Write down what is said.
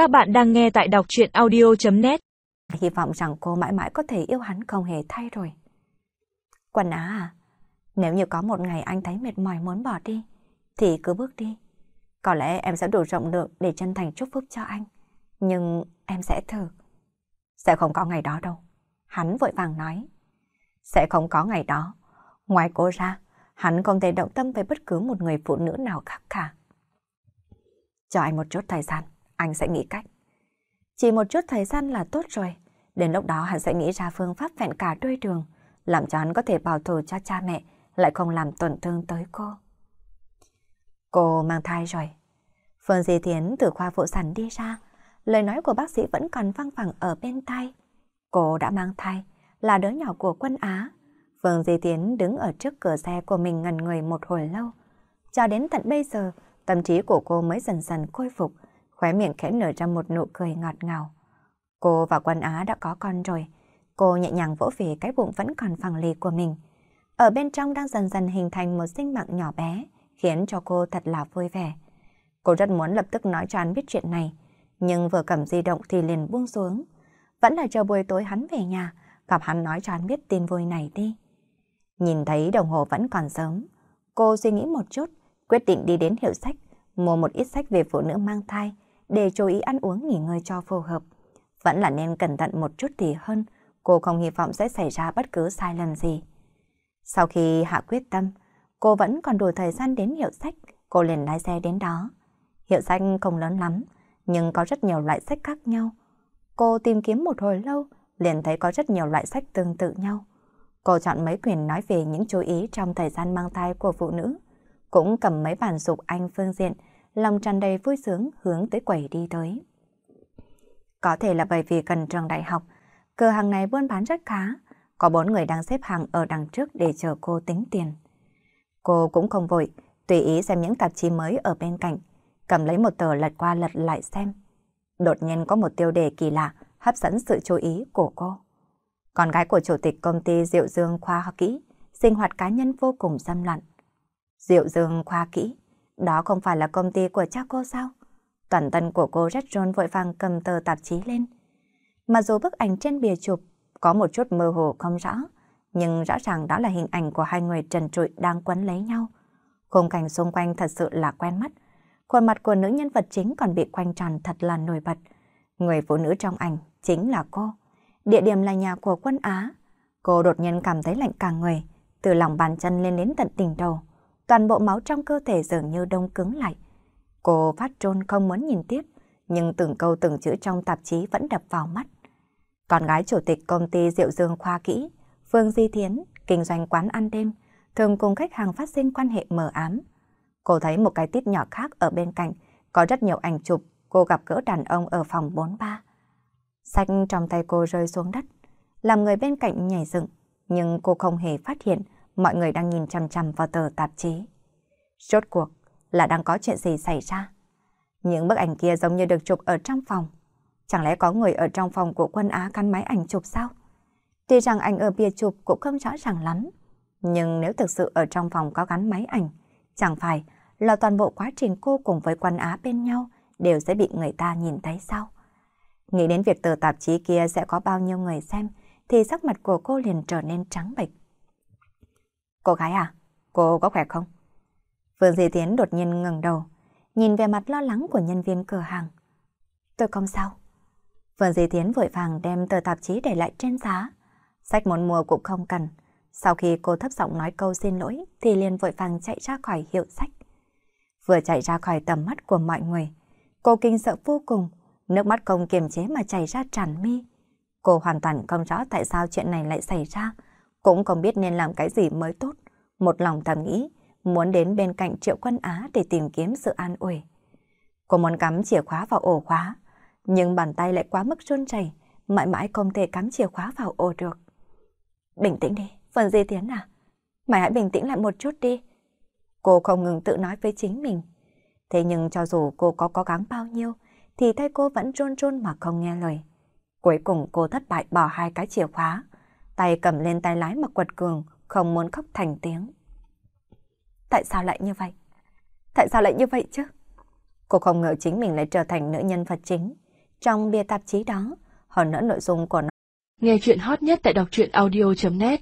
Các bạn đang nghe tại đọc chuyện audio.net Hy vọng rằng cô mãi mãi có thể yêu hắn không hề thay rồi. Quần á à, nếu như có một ngày anh thấy mệt mỏi muốn bỏ đi, thì cứ bước đi. Có lẽ em sẽ đủ rộng lượng để chân thành chúc phúc cho anh. Nhưng em sẽ thử. Sẽ không có ngày đó đâu. Hắn vội vàng nói. Sẽ không có ngày đó. Ngoài cô ra, hắn không thể động tâm với bất cứ một người phụ nữ nào khác cả. Cho anh một chút thời gian, anh sẽ nghĩ cách. Chỉ một chút thời gian là tốt rồi. Đến lúc đó hắn sẽ nghĩ ra phương pháp vẹn cả đôi đường, làm cho hắn có thể bảo thủ cho cha mẹ, lại không làm tổn thương tới cô. Cô mang thai rồi. Phương Di Thiến từ khoa phụ sản đi ra, lời nói của bác sĩ vẫn còn văng vẳng ở bên tai. Cô đã mang thai, là đứa nhỏ của quân Á. Phương Di thiến đứng ở trước cửa xe của mình ngần người một hồi lâu. Cho đến tận bây giờ, tâm trí của cô mới dần dần khôi phục, khóe miệng khẽ nở ra một nụ cười ngọt ngào. Cô và quân Á đã có con rồi. Cô nhẹ nhàng vỗ về cái bụng vẫn còn phẳng lì của mình. Ở bên trong đang dần dần hình thành một sinh mạng nhỏ bé, khiến cho cô thật là vui vẻ. Cô rất muốn lập tức nói cho anh biết chuyện này, nhưng vừa cầm di động thì liền buông xuống. Vẫn là chờ buổi tối hắn về nhà, gặp hắn nói cho anh biết tin vui này đi. Nhìn thấy đồng hồ vẫn còn sớm, cô suy nghĩ một chút, quyết định đi đến hiệu sách, mua một ít sách về phụ nữ mang thai, để chú ý ăn uống nghỉ ngơi cho phù hợp. Vẫn là nên cẩn thận một chút thì hơn, cô không hy vọng sẽ xảy ra bất cứ sai lầm gì. Sau khi hạ quyết tâm, cô vẫn còn đủ thời gian đến hiệu sách, cô liền lái xe đến đó. Hiệu sách không lớn lắm, nhưng có rất nhiều loại sách khác nhau. Cô tìm kiếm một hồi lâu, liền thấy có rất nhiều loại sách tương tự nhau. Cô chọn mấy quyển nói về những chú ý trong thời gian mang thai của phụ nữ. Cũng cầm mấy bản dục anh phương diện, lòng tràn đầy vui sướng hướng tới quầy đi tới. Có thể là bởi vì gần trường đại học, cửa hàng này buôn bán rất khá. Có bốn người đang xếp hàng ở đằng trước để chờ cô tính tiền. Cô cũng không vội, tùy ý xem những tạp chí mới ở bên cạnh, cầm lấy một tờ lật qua lật lại xem. Đột nhiên có một tiêu đề kỳ lạ hấp dẫn sự chú ý của cô. Con gái của chủ tịch công ty Diệu Dương Khoa Kỹ, sinh hoạt cá nhân vô cùng xâm lặn. Diệu Dương Khoa Kỹ, đó không phải là công ty của cha cô sao? Toàn thân của cô rất rôn vội vàng cầm tờ tạp chí lên. Mà dù bức ảnh trên bìa chụp có một chút mơ hồ không rõ, nhưng rõ ràng đó là hình ảnh của hai người trần trụi đang quấn lấy nhau. Khung cảnh xung quanh thật sự là quen mắt. Khuôn mặt của nữ nhân vật chính còn bị quanh tròn thật là nổi bật. Người phụ nữ trong ảnh chính là cô. Địa điểm là nhà của quân Á. Cô đột nhiên cảm thấy lạnh cả người, từ lòng bàn chân lên đến tận đỉnh đầu. Toàn bộ máu trong cơ thể dường như đông cứng lại. Cô phát trôn không muốn nhìn tiếp, nhưng từng câu từng chữ trong tạp chí vẫn đập vào mắt. Con gái chủ tịch công ty Diệu Dương Khoa Kỹ, Phương Di Thiến, kinh doanh quán ăn đêm, thường cùng khách hàng phát sinh quan hệ mờ ám. Cô thấy một cái tít nhỏ khác ở bên cạnh, có rất nhiều ảnh chụp cô gặp gỡ đàn ông ở phòng 43. Sách trong tay cô rơi xuống đất, làm người bên cạnh nhảy dựng, nhưng cô không hề phát hiện mọi người đang nhìn chằm chằm vào tờ tạp chí. Rốt cuộc là đang có chuyện gì xảy ra? Những bức ảnh kia giống như được chụp ở trong phòng. Chẳng lẽ có người ở trong phòng của quân Á căn máy ảnh chụp sao? Tuy rằng ảnh ở bìa chụp cũng không rõ ràng lắm, nhưng nếu thực sự ở trong phòng có gắn máy ảnh, chẳng phải là toàn bộ quá trình cô cùng với quân Á bên nhau đều sẽ bị người ta nhìn thấy sao? Nghĩ đến việc tờ tạp chí kia sẽ có bao nhiêu người xem, thì sắc mặt của cô liền trở nên trắng bệch. Cô gái à, cô có khỏe không? Phương Di Tiến đột nhiên ngẩng đầu, nhìn về mặt lo lắng của nhân viên cửa hàng. Tôi không sao. Phương Di Tiến vội vàng đem tờ tạp chí để lại trên giá. Sách muốn mua cũng không cần. Sau khi cô thấp giọng nói câu xin lỗi thì liền vội vàng chạy ra khỏi hiệu sách. Vừa chạy ra khỏi tầm mắt của mọi người, cô kinh sợ vô cùng, nước mắt không kiềm chế mà chảy ra tràn mi. Cô hoàn toàn không rõ tại sao chuyện này lại xảy ra, cũng không biết nên làm cái gì mới tốt. Một lòng thầm nghĩ, muốn đến bên cạnh Triệu Quân Á để tìm kiếm sự an ủi. Cô muốn cắm chìa khóa vào ổ khóa, nhưng bàn tay lại quá mức run chảy mãi mãi không thể cắm chìa khóa vào ổ được. Bình tĩnh đi, phần di tiến à? Mày hãy bình tĩnh lại một chút đi. Cô không ngừng tự nói với chính mình. Thế nhưng cho dù cô có cố gắng bao nhiêu, thì tay cô vẫn run run mà không nghe lời. Cuối cùng cô thất bại bỏ hai cái chìa khóa, tay cầm lên tay lái mà quật cường, không muốn khóc thành tiếng. Tại sao lại như vậy? Tại sao lại như vậy chứ? Cô không ngờ chính mình lại trở thành nữ nhân vật chính. trong bìa tạp chí đó. Hơn nữa nội dung của nó. Nghe chuyện hot nhất tại đọc truyện audio.net